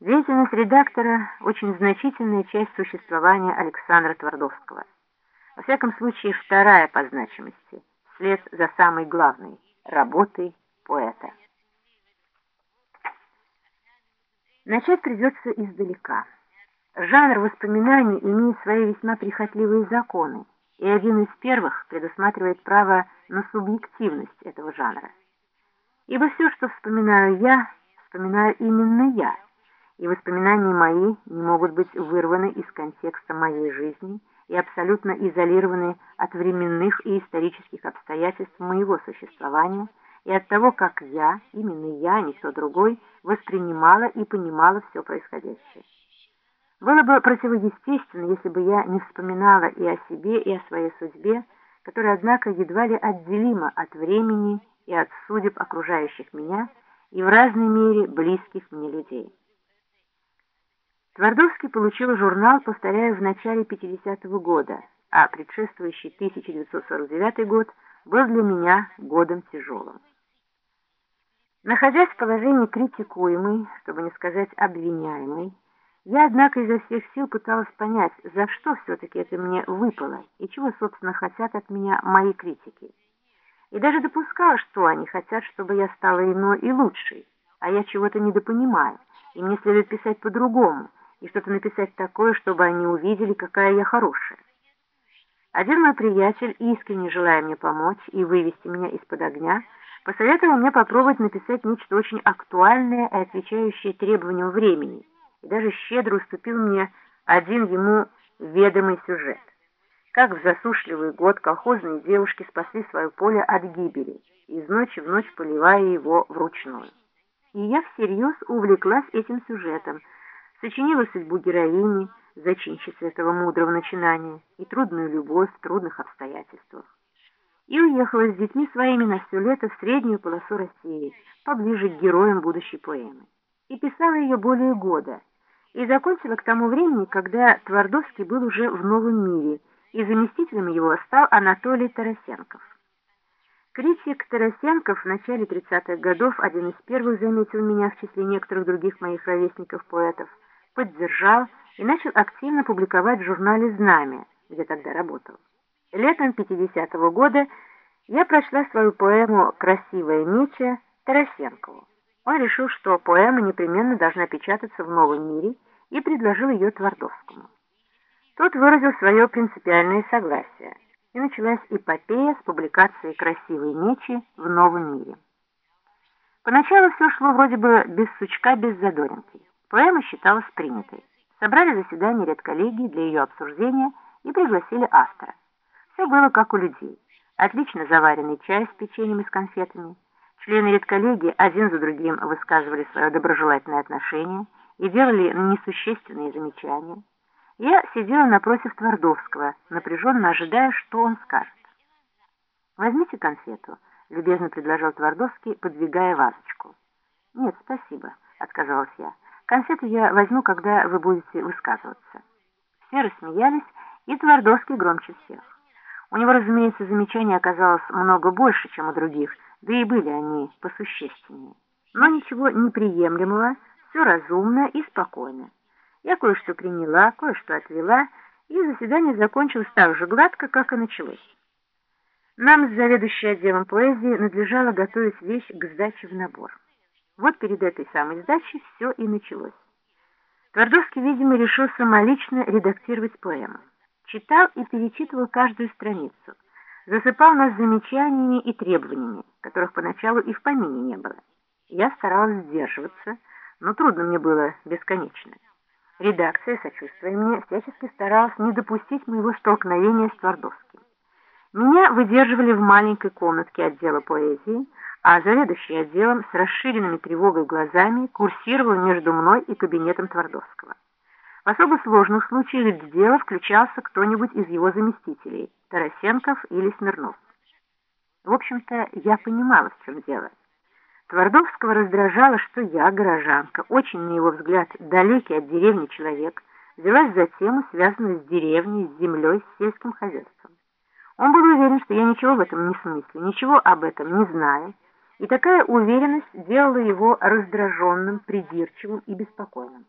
Деятельность редактора – очень значительная часть существования Александра Твардовского. Во всяком случае, вторая по значимости, вслед за самой главной – работой поэта. Начать придется издалека. Жанр воспоминаний имеет свои весьма прихотливые законы, и один из первых предусматривает право на субъективность этого жанра. Ибо все, что вспоминаю я, вспоминаю именно я, и воспоминания мои не могут быть вырваны из контекста моей жизни и абсолютно изолированы от временных и исторических обстоятельств моего существования и от того, как я, именно я, а не кто другой, воспринимала и понимала все происходящее. Было бы противоестественно, если бы я не вспоминала и о себе, и о своей судьбе, которая, однако, едва ли отделима от времени и от судеб окружающих меня и в разной мере близких мне людей. Твардовский получил журнал, повторяю, в начале 50-го года, а предшествующий 1949 год был для меня годом тяжелым. Находясь в положении критикуемой, чтобы не сказать обвиняемой, я, однако, изо всех сил пыталась понять, за что все-таки это мне выпало и чего, собственно, хотят от меня мои критики. И даже допускала, что они хотят, чтобы я стала иной и лучшей, а я чего-то недопонимаю, и мне следует писать по-другому, и что-то написать такое, чтобы они увидели, какая я хорошая. Один мой приятель, искренне желая мне помочь и вывести меня из-под огня, посоветовал мне попробовать написать нечто очень актуальное и отвечающее требованиям времени, и даже щедро уступил мне один ему ведомый сюжет. Как в засушливый год колхозные девушки спасли свое поле от гибели, из ночи в ночь поливая его вручную. И я всерьез увлеклась этим сюжетом, сочинила судьбу героини, зачинщицы этого мудрого начинания, и трудную любовь в трудных обстоятельствах. И уехала с детьми своими на все лето в среднюю полосу России, поближе к героям будущей поэмы. И писала ее более года, и закончила к тому времени, когда Твардовский был уже в новом мире, и заместителем его стал Анатолий Тарасенков. Критик Тарасенков в начале 30-х годов один из первых заметил меня в числе некоторых других моих ровесников-поэтов, поддержал и начал активно публиковать в журнале «Знамя», где тогда работал. Летом 50-го года я прочла свою поэму «Красивая меча» Тарасенкову. Он решил, что поэма непременно должна печататься в «Новом мире» и предложил ее Твардовскому. Тот выразил свое принципиальное согласие, и началась эпопея с публикацией «Красивой мечи» в «Новом мире». Поначалу все шло вроде бы без сучка, без задоринки. Поэма считалась принятой. Собрали заседание редколлегии для ее обсуждения и пригласили автора. Все было как у людей. Отлично заваренный чай с печеньем и с конфетами. Члены редколлегии один за другим высказывали свое доброжелательное отношение и делали несущественные замечания. Я сидела напротив Твардовского, напряженно ожидая, что он скажет. «Возьмите конфету», — любезно предложил Твардовский, подвигая вазочку. «Нет, спасибо», — отказалась я. Конфету я возьму, когда вы будете высказываться. Все рассмеялись, и Твардовский громче всех. У него, разумеется, замечаний оказалось много больше, чем у других, да и были они посущественнее. Но ничего неприемлемого, все разумно и спокойно. Я кое-что приняла, кое-что отвела, и заседание закончилось так же гладко, как и началось. Нам с заведующей отделом поэзии надлежало готовить вещь к сдаче в набор. Вот перед этой самой сдачей все и началось. Твардовский, видимо, решил самолично редактировать поэму. Читал и перечитывал каждую страницу. Засыпал нас замечаниями и требованиями, которых поначалу и в помине не было. Я старалась сдерживаться, но трудно мне было бесконечно. Редакция, сочувствуя мне, всячески старалась не допустить моего столкновения с Твардовским. Меня выдерживали в маленькой комнатке отдела поэзии, а заведующий отделом с расширенными тревогой глазами курсировал между мной и кабинетом Твардовского. В особо сложных случаях в дело включался кто-нибудь из его заместителей, Тарасенков или Смирнов. В общем-то, я понимала, в чем дело. Твардовского раздражало, что я, горожанка, очень, на его взгляд, далекий от деревни человек, взялась за тему, связанную с деревней, с землей, с сельским хозяйством. Он был уверен, что я ничего в этом не смыслю, ничего об этом не знаю, и такая уверенность делала его раздраженным, придирчивым и беспокойным.